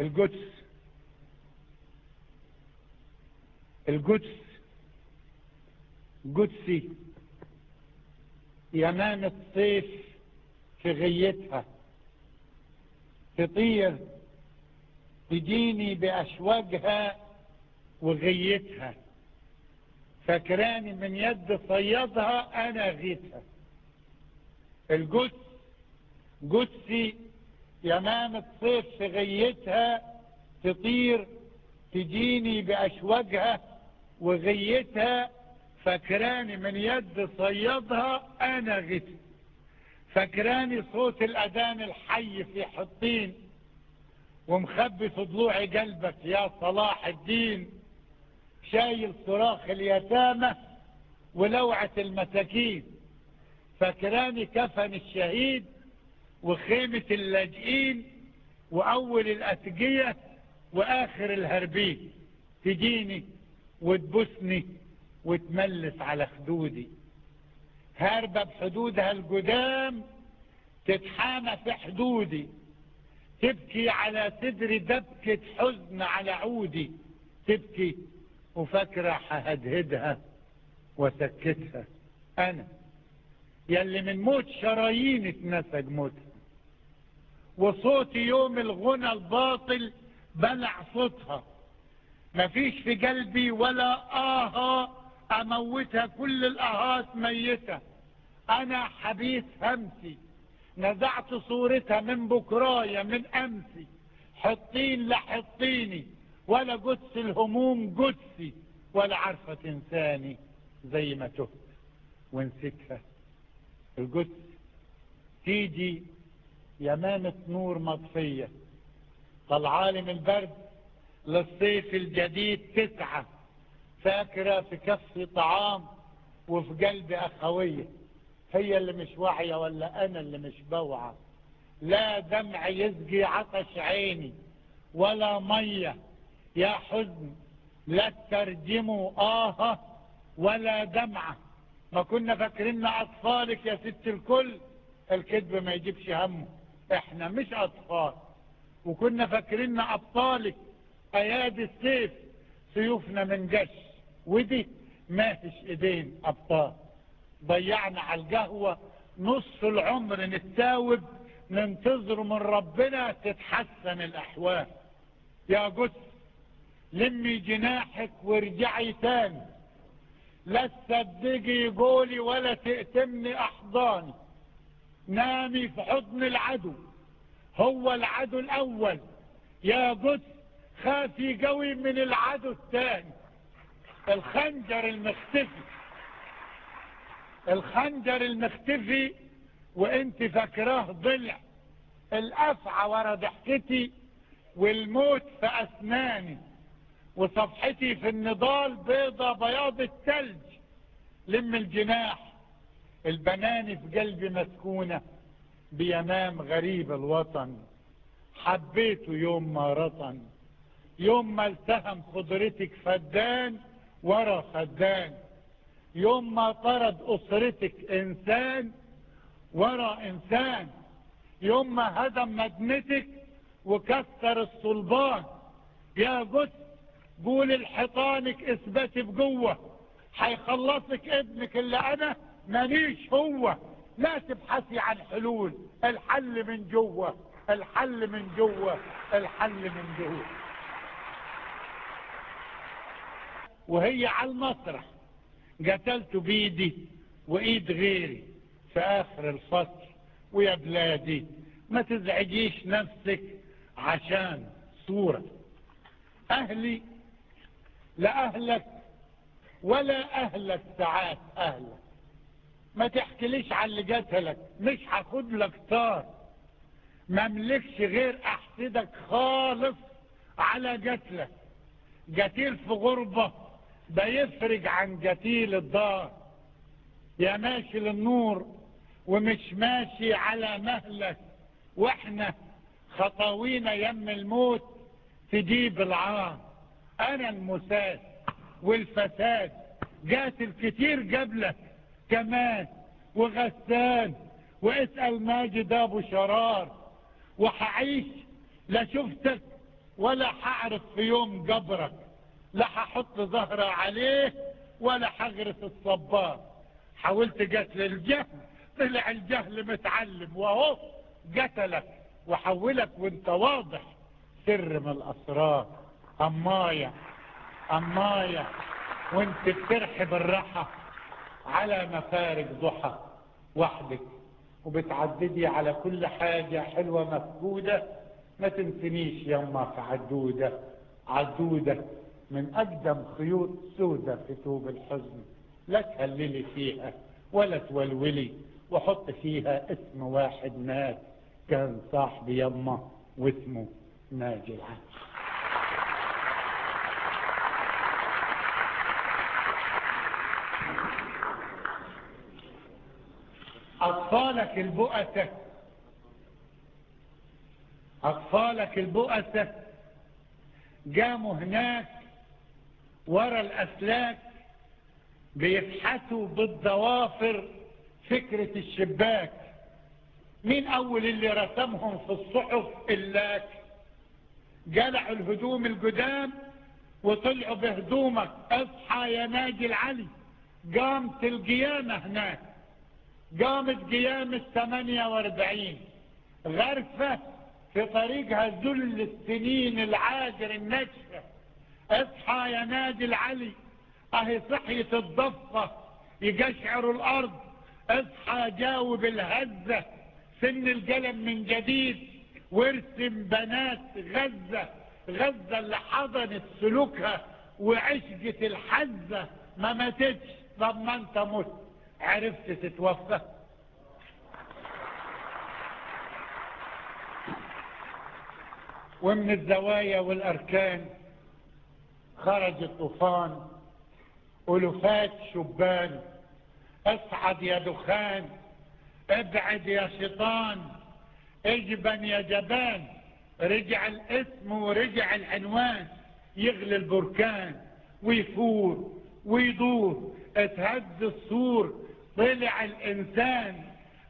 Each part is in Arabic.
القدس. القدس. قدسي. يمام الصيف في غيتها. تطير تجيني بأشواقها وغيتها. فكراني من يد صيدها أنا غيتها. القدس. قدسي يمام الصيف في غيتها تطير تجيني بأشواقها وغيتها فكراني من يد صيدها أنا غيتها فكراني صوت الأذان الحي في حطين ومخبي في ضلوع قلبك يا صلاح الدين. شايل صراخ اليتامى ولوعة المساكين. فكراني كفن الشهيد وخيمة اللاجئين وأول الأتقية وآخر الهربين. تجيني وتبسني وتملس على خدودي. هاربة بحدودها القدام تتحامى في حدودي. تبكي على صدري دبكة حزن على عودي. تبكي وفكرة ههدهدها وسكتها أنا. يلي من موت شرايين اتنسج موتها. وصوتي يوم الغنى الباطل بلع صوتها. مفيش في قلبي ولا آها أموتها كل الآهات ميتة. أنا حبيث همسي نزعت صورتها من بكرايا من أمسي. حطين لحطيني ولا قدس الهموم قدسي. ولا عارفة تنساني زي ما تهت. ونسيتها. القدس تيجي يمامة نور مطفية. طلعالي من البرد للصيف الجديد تسعة. فاكرة في كفي طعام وفي قلبي أخوية. هي اللي مش واعية ولا أنا اللي مش بوعى. لا دمع يسقي عطش عيني ولا مية. يا حزن لا ترجموا آه ولا دمعة ما كنا فاكريننا أطفالك يا ست الكل. الكذب ما يجيبش همه. إحنا مش أطفال. وكنا فاكريننا أبطالك أيادي السيف. سيوفنا من جش. ودي ماهش إيدين أبطال. ضيعنا على القهوة نص العمر نتاوب ننتظر من ربنا تتحسن الأحوال. يا قدس لمي جناحك وارجعي تاني. لا تصدقي قولي ولا تأتمني أحضاني. نامي في حضن العدو. هو العدو الأول. يا قدس خافي قوي من العدو الثاني. الخنجر المختفي. الخنجر المختفي وإنت فاكراه ضلع. الأفعى ورا ضحكتي والموت في أسناني. وصفحتي في النضال بيضة بياض التلج. لم الجناح. البناني في قلبي مسكونة بيمام غريب الوطن. حبيته يوم ما رطن. يوم ما التهم خضرتك فدان ورا فدان يوم ما طرد أسرتك إنسان ورا إنسان. يوم ما هدم مدنتك وكسر الصلبان. يا قدس قول الحيطانك اثبتي بقوة. حيخلصك ابنك اللي أنا مانيش هو. لا تبحثي عن حلول. الحل من جوه. الحل من جوه. الحل من جوه. وهي على المسرح قتلت بيدي وإيد غيري في آخر الفصل. ويا بلادي ما تزعجيش نفسك عشان صورة. أهلي لا أهلك ولا أهلك ساعات أهلك. ما تحكيليش على اللي قتلك مش هاخد لك طار. ما ملكش غير احسدك خالص على قتلك قتيل في غربة بيفرج عن قتيل الدار. يا ماشي للنور ومش ماشي على مهلك. وإحنا خطاوينا يم الموت تجيب العار. أنا المساد والفساد. قاتل كتير قبلك. كمان وغسان واسأل ماجد أبو شرار وحعيش لا شفتك ولا حعرف في يوم قبرك لا ححط زهرة عليه ولا حغرس الصبار حاولت قتل الجهل طلع الجهل متعلم وهو قتلك وحولك وانت واضح سر من الأسرار. اماية اماية وانت بترحب الراحة على مفارق ضحى وحدك وبتعددي على كل حاجة حلوة مفقودة. ما تنسنيش يما في عدودة عدودة من أقدم خيوط سودة في توب الحزن. لا تهللي فيها ولا تولولي وحط فيها اسم واحد مات كان صاحبي يما واسمه ناجي العالم أطفالك البؤسة أطفالك البؤسة قاموا هناك ورا الأسلاك بيفحتوا بالضوافر فكرة الشباك. مين أول اللي رسمهم في الصحف؟ اللاك. جلعوا الهدوم القدام وطلعوا بهدومك. أصحى يا ناجي العلي. قامت القيامة هناك. قامت قيامة 48 غرفة في طريقها ذل السنين العاجر النجفة. اصحى يا نادي العلي اهي صحية الضفة يقشعر الأرض. اصحى جاوب الهزة سن القلم من جديد وارسم بنات غزة. غزة اللي حضنت سلوكها وعشقت الحزة. ما ماتتش انت مت عرفت تتوفى. ومن الزوايا والأركان خرج الطوفان ألوفات شبان. اصعد يا دخان أبعد يا شيطان اجبن يا جبان. رجع الاسم ورجع العنوان يغلي البركان. ويفور ويدور أتهز السور. طلع الإنسان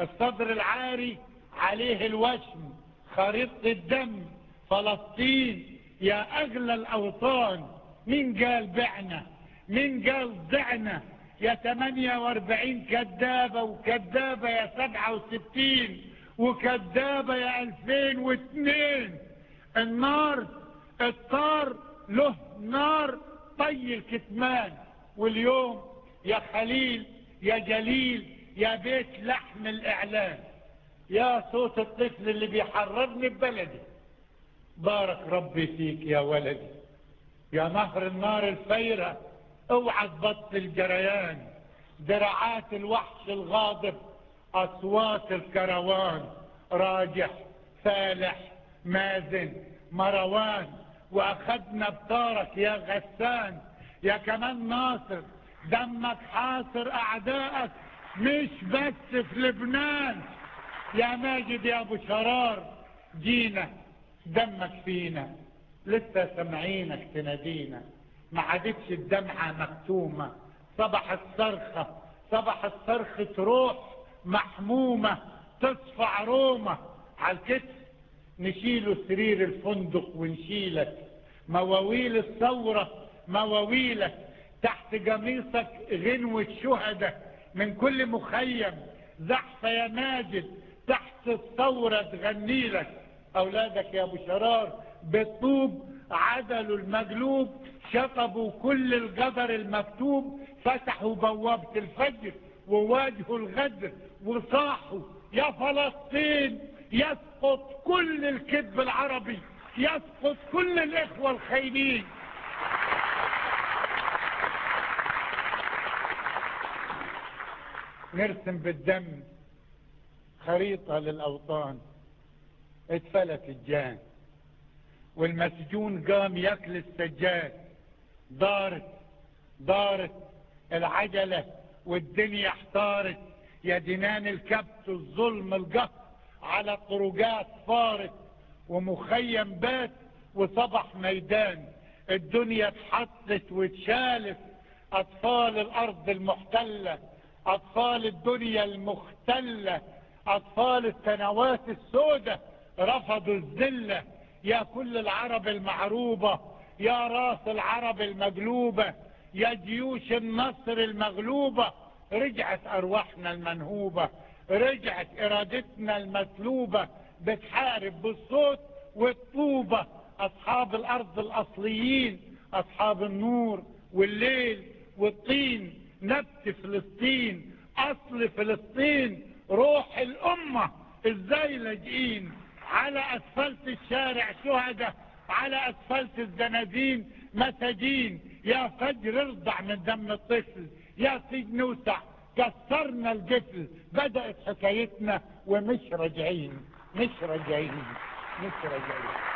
الصدر العاري عليه الوشم خريطة الدم فلسطين يا أغلى الأوطان مين قال بعنا؟ مين قال ضعنا يا 48 كذابة وكذابة يا 67 وكذابة يا 2002 النار الطار له نار طي الكتمان. واليوم يا خليل يا جليل يا بيت لحم الإعلان يا صوت الطفل اللي بيحررني ببلدي. بارك ربي فيك يا ولدي. يا نهر النار الفيرة اوعى تبطل جريان دراعات الوحش الغاضب أصوات الكروان. راجح فالح مازن مروان. واخدنا بطارك يا غسان. يا كمان ناصر دمك حاصر أعدائك مش بس في لبنان. يا ماجد يا أبو شرار جينا دمك فينا. لسه سمعينك تنادينا. ما عادتش الدمعة مكتومة. صبح الصرخة صبح الصرخة روح محمومة تصفع رومة. على الكتف نشيله سرير الفندق ونشيلك. مواويل الثورة مواويلك. تحت قميصك غنوة شهداء من كل مخيم زحفة يا ماجد تحت الثورة تغني لك. أولادك يا أبو شرار بالطوب عدلوا المقلوب شطبوا كل القدر المكتوب فتحوا بوابة الفجر وواجهوا الغدر وصاحوا يا فلسطين يسقط كل الكذب العربي يسقط كل الإخوة الخاينين نرسم بالدم خريطة للأوطان. اتفلت الجان. والمسجون قام ياكل السجاد. دارت دارت العجلة والدنيا احتارت. يا دينان الكبت الظلم القهر على طرقات فارت. ومخيم بات وصبح ميدان. الدنيا اتحطت واتشالت أطفال الأرض المحتلة. أطفال الدنيا المختلة أطفال السنوات السوداء رفضوا الذلة. يا كل العرب المعروبة يا راس العرب المقلوبة يا جيوش النصر المغلوبة. رجعت أرواحنا المنهوبة رجعت إرادتنا المسلوبة. بتحارب بالصوت والطوبة. أصحاب الأرض الأصليين أصحاب النور والليل والطين. نبت فلسطين أصل فلسطين روح الأمة. إزاي لاجئين؟ على أسفلت الشارع شهداء على أسفلت الزنازين مساجين. يا فجر ارضع من دم الطفل يا سجن وسع كسرنا الجفل بدأت حكايتنا ومش راجعين مش راجعين مش راجعين.